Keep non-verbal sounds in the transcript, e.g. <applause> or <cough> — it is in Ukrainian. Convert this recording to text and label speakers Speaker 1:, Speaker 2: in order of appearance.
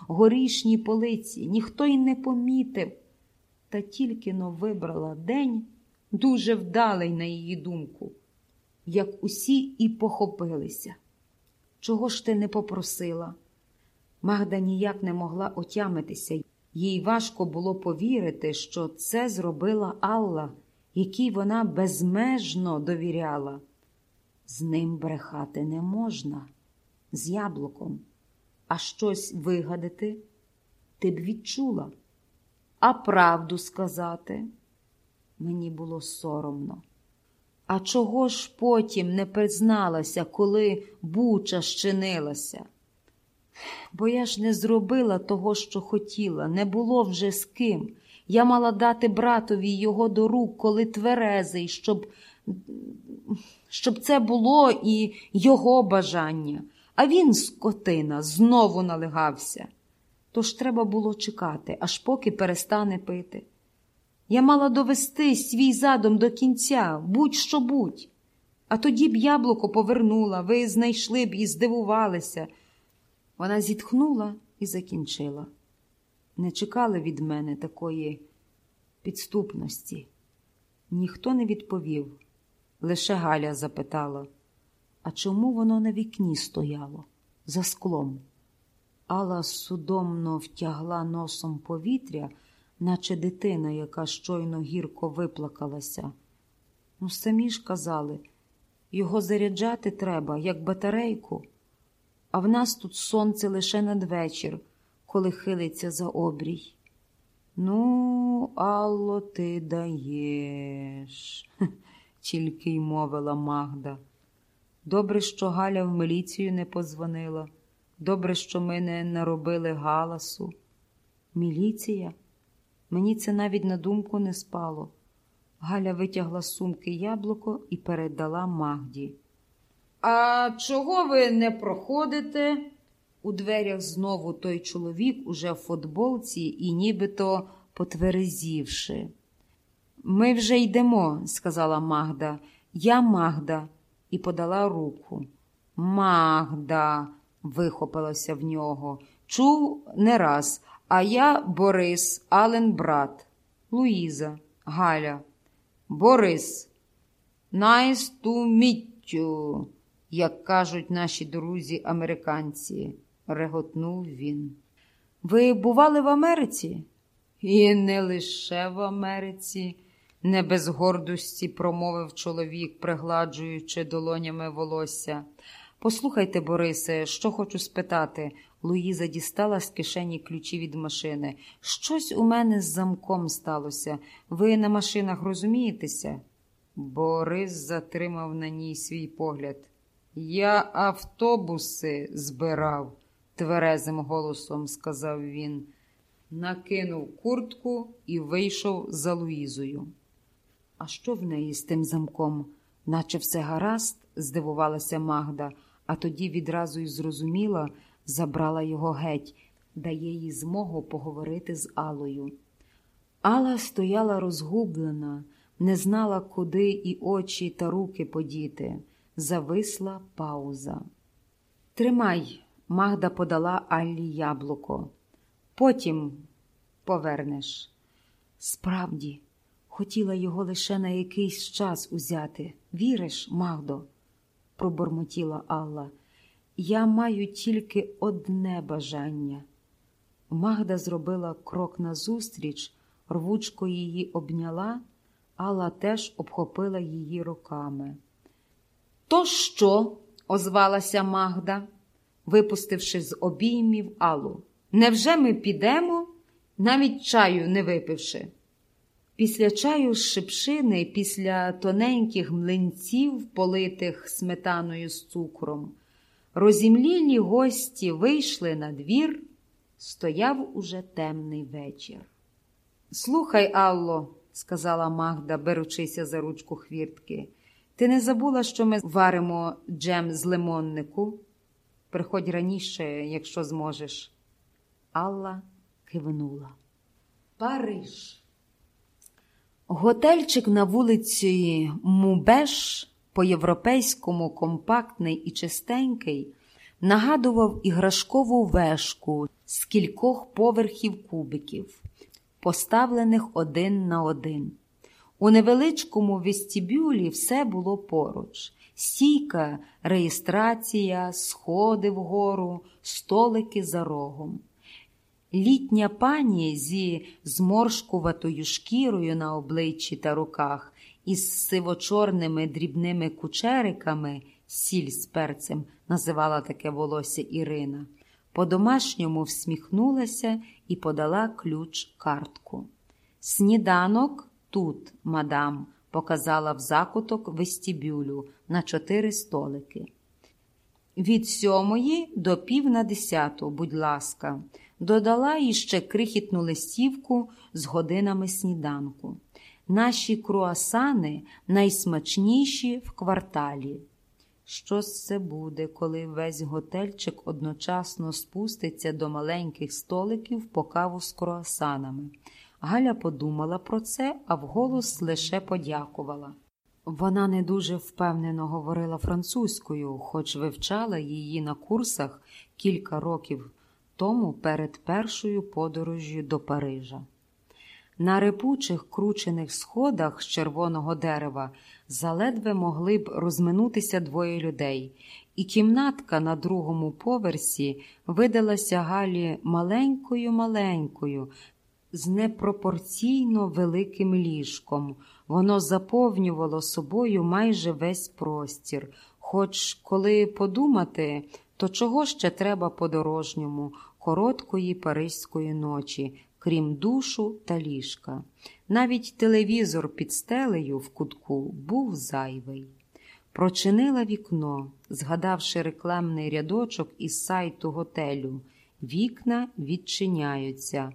Speaker 1: горішній полиці, ніхто й не помітив. Та тільки но вибрала день, дуже вдалий, на її думку, як усі і похопилися. Чого ж ти не попросила? Магда ніяк не могла отямитися. Їй важко було повірити, що це зробила Алла, якій вона безмежно довіряла. З ним брехати не можна, з яблуком, а щось вигадати ти б відчула, а правду сказати мені було соромно. А чого ж потім не призналася, коли буча щинилася? Бо я ж не зробила того, що хотіла, не було вже з ким. Я мала дати братові його до рук, коли тверезий, щоб щоб це було і його бажання. А він, скотина, знову налегався. Тож треба було чекати, аж поки перестане пити. Я мала довести свій задум до кінця, будь-що будь. А тоді б яблуко повернула, ви знайшли б і здивувалися. Вона зітхнула і закінчила. Не чекали від мене такої підступності. Ніхто не відповів. Лише Галя запитала, а чому воно на вікні стояло за склом? Алла судомно втягла носом повітря, наче дитина, яка щойно гірко виплакалася. Ну, самі ж казали, його заряджати треба, як батарейку, а в нас тут сонце лише надвечір, коли хилиться за обрій. Ну, Алло, ти даєш, <laughs> тільки й мовила Магда. Добре, що Галя в міліцію не позвонила. Добре, що ми не наробили галасу. Міліція? Мені це навіть на думку не спало. Галя витягла з сумки яблуко і передала Магді. А чого ви не проходите? У дверях знову той чоловік уже в футболці і нібито потверезівши. Ми вже йдемо, сказала Магда. Я Магда, і подала руку. Магда, вихопилося в нього. Чув не раз. А я Борис, Ален брат, Луїза, Галя. Борис. Nice to як кажуть наші друзі американці, реготнув він. Ви бували в Америці? І не лише в Америці, не без гордості промовив чоловік, пригладжуючи долонями волосся. Послухайте, Борисе, що хочу спитати. Луїза дістала з кишені ключі від машини. Щось у мене з замком сталося. Ви на машинах розумієтеся? Борис затримав на ній свій погляд. Я автобуси збирав, тверезим голосом сказав він. Накинув куртку і вийшов за Луїзою. А що в неї з тим замком? Наче все гаразд, здивувалася Магда, а тоді відразу й зрозуміла, забрала його геть, дає їй змогу поговорити з Алою. Алла стояла розгублена, не знала, куди і очі та руки подіти. Зависла пауза. Тримай, Магда подала Аллі яблуко. Потім повернеш. Справді, хотіла його лише на якийсь час узяти. Віриш, Магдо? пробормотіла Алла. Я маю тільки одне бажання. Магда зробила крок назустріч, рвучко її обняла, Алла теж обхопила її руками. То що? озвалася Магда, випустивши з обіймів Аллу. Невже ми підемо, навіть чаю не випивши? Після чаю з шипшини, після тоненьких млинців, политих сметаною з цукром, розімлілі гості вийшли на двір, стояв уже темний вечір. Слухай, Алло, сказала Магда, беручися за ручку хвіртки, ти не забула, що ми варимо джем з лимоннику? Приходь раніше, якщо зможеш. Алла кивнула. Париж. Готельчик на вулиці Мубеш, по-європейському компактний і чистенький, нагадував іграшкову вешку з кількох поверхів кубиків, поставлених один на один. У невеличкому вестибюлі все було поруч: стійка, реєстрація, сходи вгору, столики за рогом. Літня пані зі зморшкуватою шкірою на обличчі та руках із сивочорними дрібними кучериками, сіль з перцем називала таке волосся Ірина, по-домашньому всміхнулася і подала ключ картку. Сніданок тут, мадам, показала в закуток вестибюлю на чотири столики. Від сьомої до пів на десяту, будь ласка, додала іще крихітну листівку з годинами сніданку. Наші круасани найсмачніші в кварталі. Що ж це буде, коли весь готельчик одночасно спуститься до маленьких столиків по каву з круасанами? Галя подумала про це, а вголос лише подякувала. Вона не дуже впевнено говорила французькою, хоч вивчала її на курсах кілька років тому перед першою подорожжю до Парижа. На репучих кручених сходах з червоного дерева заледве могли б розминутися двоє людей, і кімнатка на другому поверсі видалася Галі маленькою-маленькою, з непропорційно великим ліжком. Воно заповнювало собою майже весь простір. Хоч, коли подумати, то чого ще треба подорожньому, короткої паризької ночі, крім душу та ліжка. Навіть телевізор під стелею в кутку був зайвий. Прочинила вікно, згадавши рекламний рядочок із сайту готелю. Вікна відчиняються,